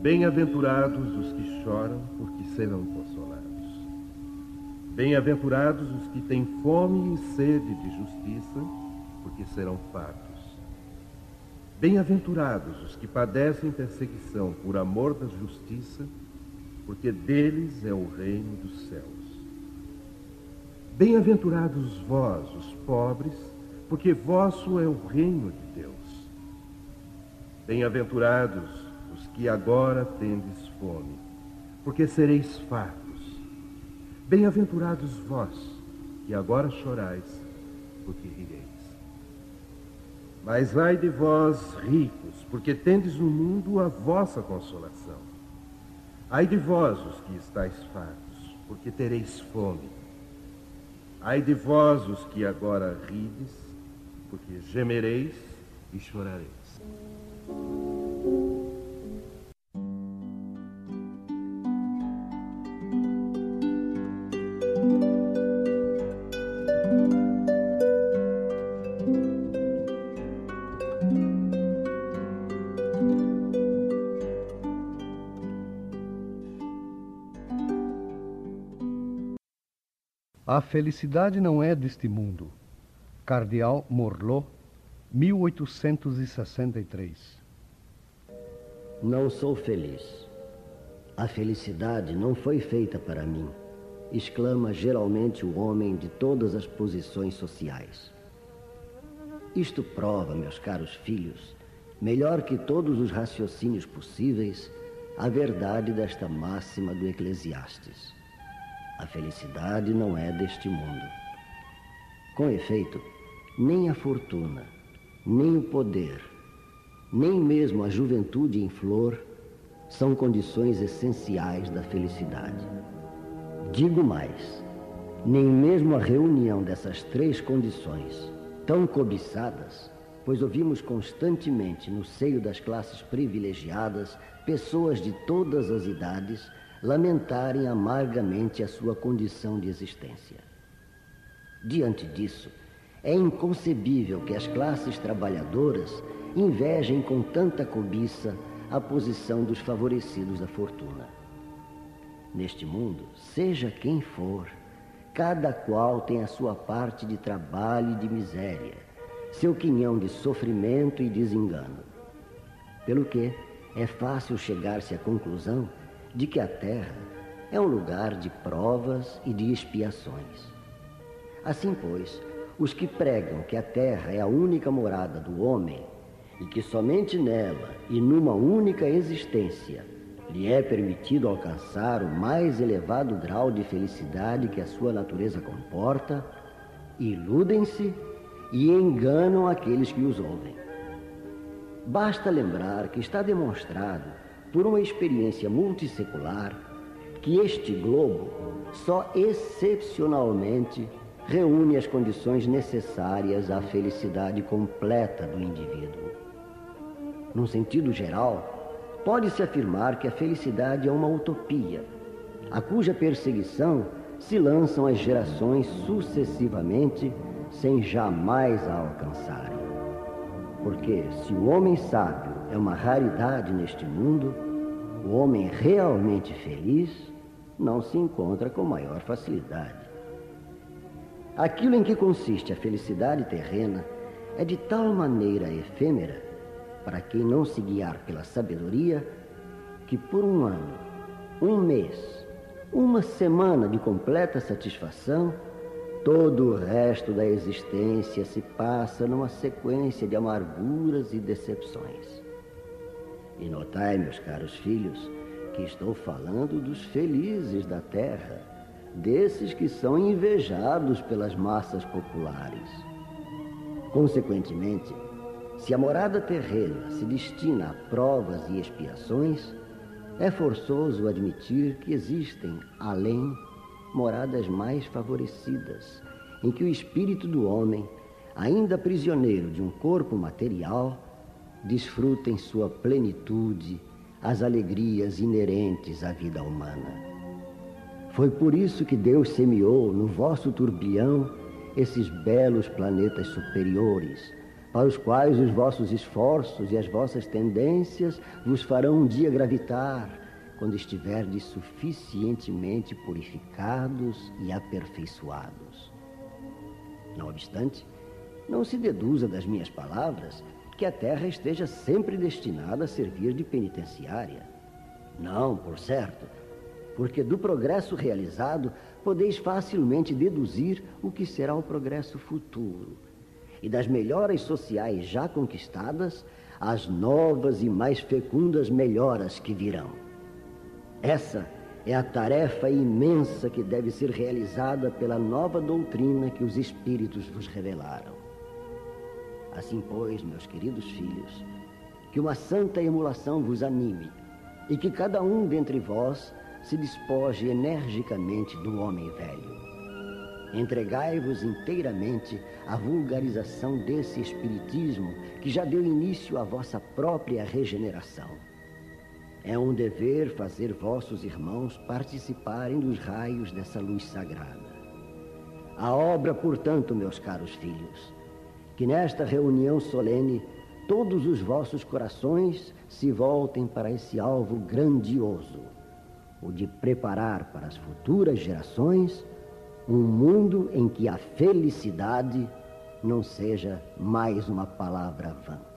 Bem-aventurados os que choram, porque serão consolados. Bem-aventurados os que têm fome e sede de justiça, porque serão fartos. Bem-aventurados os que padecem perseguição por amor da justiça, porque deles é o reino dos céus. Bem-aventurados vós, os pobres, porque vosso é o reino de Deus. Bem-aventurados que agora tendes fome, porque sereis fartos. Bem-aventurados vós, que agora chorais, porque rireis. Mas ai de vós, ricos, porque tendes no mundo a vossa consolação. Ai de vós, os que estáis fartos, porque tereis fome. Ai de vós, os que agora rides, porque gemereis e chorareis. A felicidade não é deste mundo. Cardeal Morlot, 1863. Não sou feliz. A felicidade não foi feita para mim, exclama geralmente o homem de todas as posições sociais. Isto prova, meus caros filhos, melhor que todos os raciocínios possíveis, a verdade desta máxima do Eclesiastes. A felicidade não é deste mundo. Com efeito, nem a fortuna, nem o poder, nem mesmo a juventude em flor são condições essenciais da felicidade. Digo mais, nem mesmo a reunião dessas três condições, tão cobiçadas, pois ouvimos constantemente no seio das classes privilegiadas pessoas de todas as idades lamentarem amargamente a sua condição de existência. Diante disso, é inconcebível que as classes trabalhadoras invejem com tanta cobiça a posição dos favorecidos da fortuna. Neste mundo, seja quem for, cada qual tem a sua parte de trabalho e de miséria, seu quinhão de sofrimento e desengano. Pelo que é fácil chegar-se à conclusão de que a terra é um lugar de provas e de expiações. Assim, pois, os que pregam que a terra é a única morada do homem e que somente nela e numa única existência lhe é permitido alcançar o mais elevado grau de felicidade que a sua natureza comporta, iludem-se e enganam aqueles que os ouvem. Basta lembrar que está demonstrado por uma experiência multissecular, que este globo só excepcionalmente reúne as condições necessárias à felicidade completa do indivíduo. Num sentido geral, pode-se afirmar que a felicidade é uma utopia, a cuja perseguição se lançam as gerações sucessivamente sem jamais a alcançarem. Porque se o homem sábio é uma raridade neste mundo, o homem realmente feliz não se encontra com maior facilidade. Aquilo em que consiste a felicidade terrena é de tal maneira efêmera, para quem não se guiar pela sabedoria, que por um ano, um mês, uma semana de completa satisfação, todo o resto da existência se passa numa sequência de amarguras e decepções. E notai, meus caros filhos, que estou falando dos felizes da terra, desses que são invejados pelas massas populares. Consequentemente, se a morada terrena se destina a provas e expiações, é forçoso admitir que existem, além, moradas mais favorecidas, em que o espírito do homem, ainda prisioneiro de um corpo material, desfruta em sua plenitude as alegrias inerentes à vida humana. Foi por isso que Deus semeou no vosso turbilhão esses belos planetas superiores, para os quais os vossos esforços e as vossas tendências vos farão um dia gravitar, quando estiverdes suficientemente purificados e aperfeiçoados. Não obstante, não se deduza das minhas palavras que a terra esteja sempre destinada a servir de penitenciária. Não, por certo, porque do progresso realizado podeis facilmente deduzir o que será o progresso futuro e das melhoras sociais já conquistadas, as novas e mais fecundas melhoras que virão. Essa é a tarefa imensa que deve ser realizada pela nova doutrina que os Espíritos vos revelaram. Assim, pois, meus queridos filhos, que uma santa emulação vos anime e que cada um dentre vós se despoje energicamente do homem velho Entregai-vos inteiramente à vulgarização desse Espiritismo que já deu início à vossa própria regeneração. É um dever fazer vossos irmãos participarem dos raios dessa luz sagrada. A obra, portanto, meus caros filhos, que nesta reunião solene todos os vossos corações se voltem para esse alvo grandioso, o de preparar para as futuras gerações um mundo em que a felicidade não seja mais uma palavra vã.